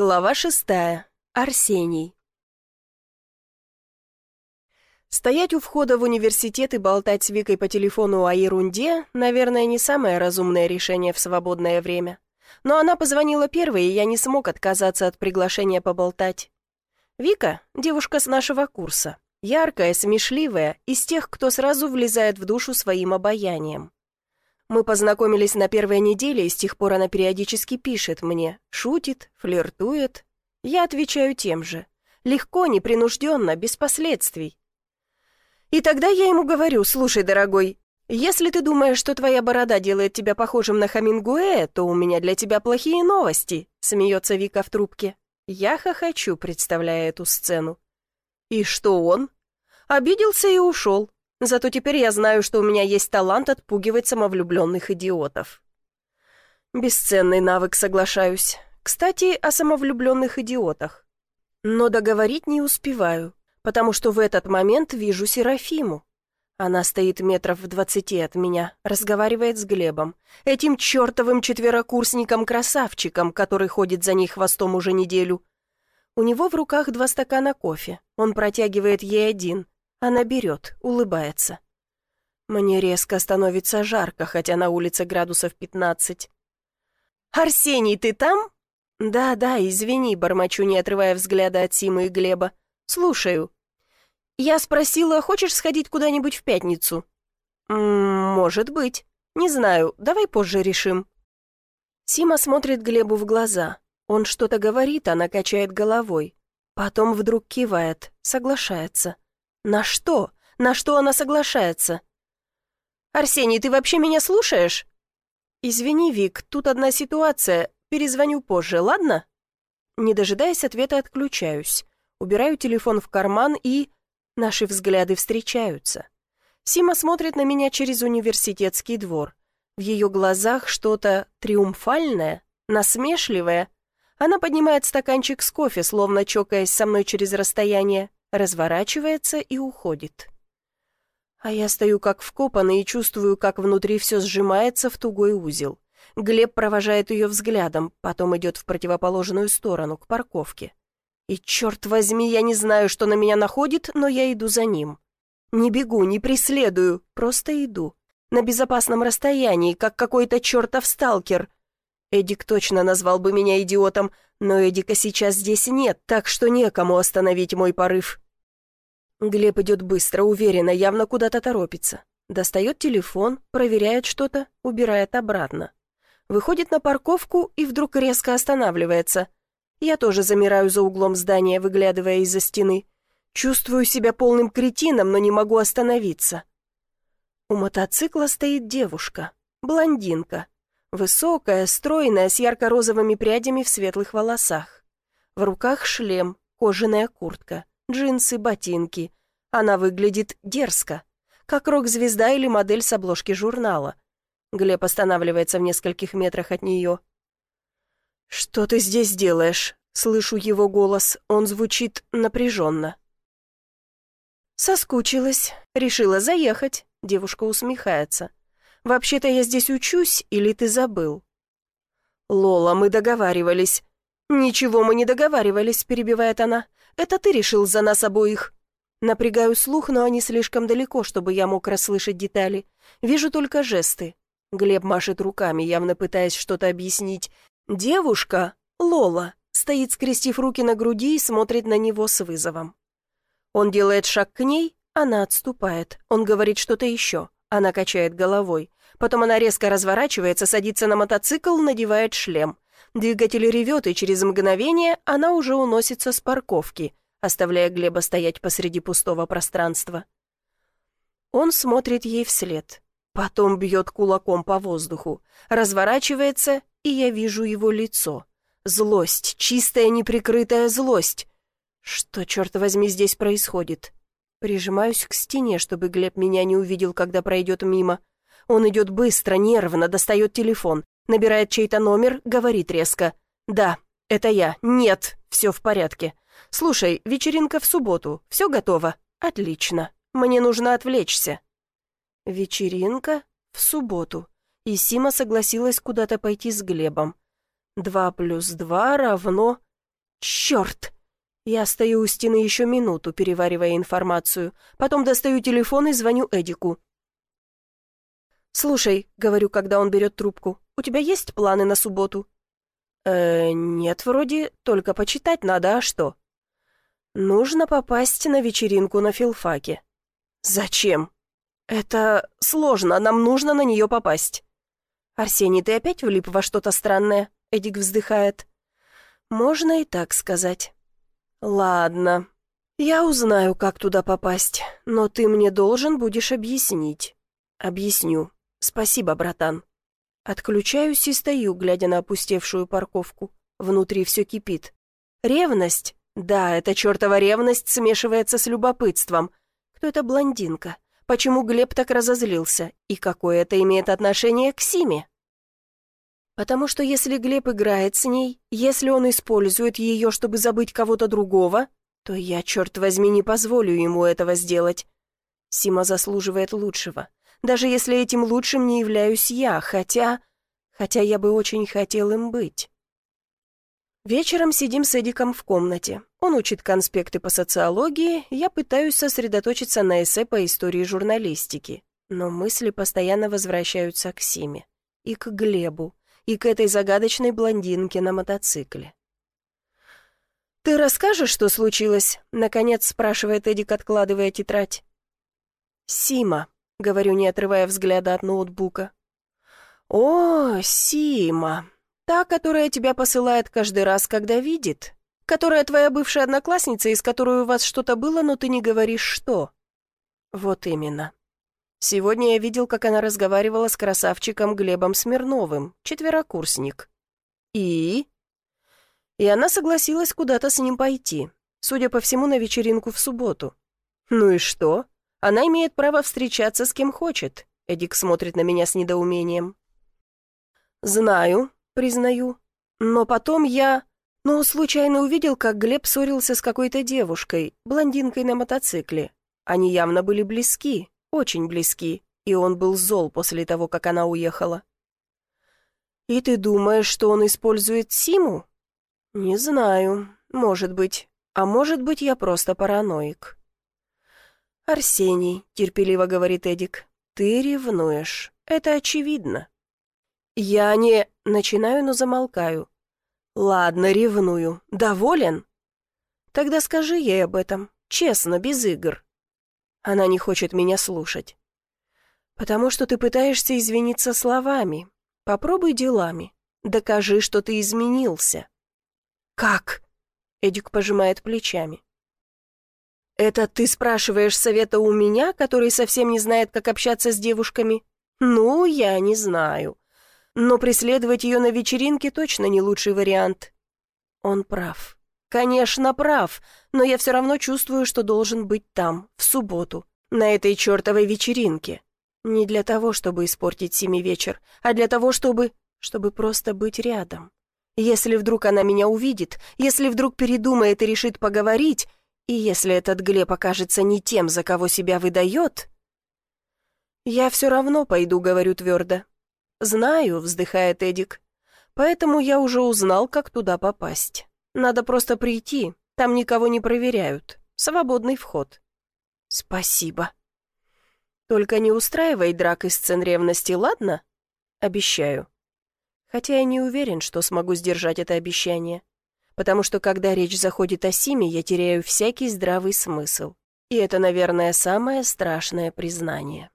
Глава шестая. Арсений. Стоять у входа в университет и болтать с Викой по телефону о ерунде, наверное, не самое разумное решение в свободное время. Но она позвонила первой, и я не смог отказаться от приглашения поболтать. Вика — девушка с нашего курса. Яркая, смешливая, из тех, кто сразу влезает в душу своим обаянием. Мы познакомились на первой неделе, и с тех пор она периодически пишет мне, шутит, флиртует. Я отвечаю тем же. Легко, непринужденно, без последствий. И тогда я ему говорю, слушай, дорогой, если ты думаешь, что твоя борода делает тебя похожим на Хамингуэя, то у меня для тебя плохие новости, смеется Вика в трубке. Я хохочу, представляя эту сцену. И что он? Обиделся и ушел. Зато теперь я знаю, что у меня есть талант отпугивать самовлюбленных идиотов. Бесценный навык, соглашаюсь. Кстати, о самовлюбленных идиотах. Но договорить не успеваю, потому что в этот момент вижу Серафиму. Она стоит метров в двадцати от меня, разговаривает с Глебом, этим чертовым четверокурсником-красавчиком, который ходит за ней хвостом уже неделю. У него в руках два стакана кофе, он протягивает ей один, она берет, улыбается. Мне резко становится жарко, хотя на улице градусов пятнадцать. «Арсений, ты там?» «Да, да, извини», — бормочу, не отрывая взгляда от Симы и Глеба. «Слушаю». «Я спросила, хочешь сходить куда-нибудь в пятницу?» «М -м, «Может быть. Не знаю, давай позже решим». Сима смотрит Глебу в глаза. Он что-то говорит, она качает головой. Потом вдруг кивает, соглашается. На что? На что она соглашается? «Арсений, ты вообще меня слушаешь?» «Извини, Вик, тут одна ситуация. Перезвоню позже, ладно?» Не дожидаясь ответа, отключаюсь. Убираю телефон в карман и... Наши взгляды встречаются. Сима смотрит на меня через университетский двор. В ее глазах что-то триумфальное, насмешливое. Она поднимает стаканчик с кофе, словно чокаясь со мной через расстояние разворачивается и уходит. А я стою как вкопанный и чувствую, как внутри все сжимается в тугой узел. Глеб провожает ее взглядом, потом идет в противоположную сторону, к парковке. И черт возьми, я не знаю, что на меня находит, но я иду за ним. Не бегу, не преследую, просто иду. На безопасном расстоянии, как какой-то чертов сталкер. Эдик точно назвал бы меня идиотом, но Эдика сейчас здесь нет, так что некому остановить мой порыв. Глеб идет быстро, уверенно, явно куда-то торопится. Достает телефон, проверяет что-то, убирает обратно. Выходит на парковку и вдруг резко останавливается. Я тоже замираю за углом здания, выглядывая из-за стены. Чувствую себя полным кретином, но не могу остановиться. У мотоцикла стоит девушка, блондинка, Высокая, стройная, с ярко-розовыми прядями в светлых волосах. В руках шлем, кожаная куртка, джинсы, ботинки. Она выглядит дерзко, как рок-звезда или модель с обложки журнала. Глеб останавливается в нескольких метрах от нее. «Что ты здесь делаешь?» Слышу его голос, он звучит напряженно. «Соскучилась. Решила заехать», — девушка усмехается. Вообще-то я здесь учусь, или ты забыл?» «Лола, мы договаривались». «Ничего мы не договаривались», — перебивает она. «Это ты решил за нас обоих». Напрягаю слух, но они слишком далеко, чтобы я мог расслышать детали. Вижу только жесты. Глеб машет руками, явно пытаясь что-то объяснить. Девушка, Лола, стоит, скрестив руки на груди и смотрит на него с вызовом. Он делает шаг к ней, она отступает. Он говорит что-то еще. Она качает головой. Потом она резко разворачивается, садится на мотоцикл, надевает шлем. Двигатель ревет, и через мгновение она уже уносится с парковки, оставляя Глеба стоять посреди пустого пространства. Он смотрит ей вслед. Потом бьет кулаком по воздуху, разворачивается, и я вижу его лицо. Злость, чистая неприкрытая злость. Что, черт возьми, здесь происходит? Прижимаюсь к стене, чтобы Глеб меня не увидел, когда пройдет мимо. Он идет быстро, нервно, достает телефон, набирает чей-то номер, говорит резко. «Да, это я. Нет, все в порядке. Слушай, вечеринка в субботу. Все готово? Отлично. Мне нужно отвлечься». Вечеринка в субботу. И Сима согласилась куда-то пойти с Глебом. Два плюс два равно... Черт! Я стою у стены еще минуту, переваривая информацию. Потом достаю телефон и звоню Эдику. «Слушай», — говорю, когда он берет трубку, — «у тебя есть планы на субботу?» «Э, нет, вроде, только почитать надо, а что?» «Нужно попасть на вечеринку на филфаке». «Зачем?» «Это сложно, нам нужно на нее попасть». «Арсений, ты опять влип во что-то странное?» Эдик вздыхает. «Можно и так сказать». «Ладно, я узнаю, как туда попасть, но ты мне должен будешь объяснить». «Объясню. Спасибо, братан». Отключаюсь и стою, глядя на опустевшую парковку. Внутри все кипит. Ревность? Да, эта чертова ревность смешивается с любопытством. Кто эта блондинка? Почему Глеб так разозлился? И какое это имеет отношение к Симе? Потому что если Глеб играет с ней, если он использует ее, чтобы забыть кого-то другого, то я, черт возьми, не позволю ему этого сделать. Сима заслуживает лучшего. Даже если этим лучшим не являюсь я, хотя... Хотя я бы очень хотел им быть. Вечером сидим с Эдиком в комнате. Он учит конспекты по социологии, я пытаюсь сосредоточиться на эссе по истории журналистики. Но мысли постоянно возвращаются к Симе и к Глебу, и к этой загадочной блондинке на мотоцикле. «Ты расскажешь, что случилось?» — наконец спрашивает Эдик, откладывая тетрадь. «Сима», — говорю, не отрывая взгляда от ноутбука. «О, Сима, та, которая тебя посылает каждый раз, когда видит, которая твоя бывшая одноклассница, из которой у вас что-то было, но ты не говоришь, что». «Вот именно. Сегодня я видел, как она разговаривала с красавчиком Глебом Смирновым, четверокурсник. И? И она согласилась куда-то с ним пойти, судя по всему, на вечеринку в субботу. Ну и что? Она имеет право встречаться с кем хочет. Эдик смотрит на меня с недоумением. Знаю, признаю. Но потом я... Ну, случайно увидел, как Глеб ссорился с какой-то девушкой, блондинкой на мотоцикле. Они явно были близки, очень близки, и он был зол после того, как она уехала. «И ты думаешь, что он использует Симу?» «Не знаю. Может быть. А может быть, я просто параноик». «Арсений», — терпеливо говорит Эдик, — «ты ревнуешь. Это очевидно». «Я не...» — начинаю, но замолкаю. «Ладно, ревную. Доволен?» «Тогда скажи ей об этом. Честно, без игр». Она не хочет меня слушать. «Потому что ты пытаешься извиниться словами. Попробуй делами. Докажи, что ты изменился». «Как?» — Эдик пожимает плечами. «Это ты спрашиваешь совета у меня, который совсем не знает, как общаться с девушками? Ну, я не знаю. Но преследовать ее на вечеринке точно не лучший вариант». Он прав. «Конечно, прав, но я все равно чувствую, что должен быть там, в субботу, на этой чертовой вечеринке. Не для того, чтобы испортить семи вечер, а для того, чтобы... чтобы просто быть рядом. Если вдруг она меня увидит, если вдруг передумает и решит поговорить, и если этот Глеб окажется не тем, за кого себя выдает... «Я все равно пойду», — говорю твердо. «Знаю», — вздыхает Эдик. «Поэтому я уже узнал, как туда попасть». Надо просто прийти, там никого не проверяют. Свободный вход». «Спасибо». «Только не устраивай драк и сцен ревности, ладно?» «Обещаю». Хотя я не уверен, что смогу сдержать это обещание. Потому что, когда речь заходит о Симе, я теряю всякий здравый смысл. И это, наверное, самое страшное признание.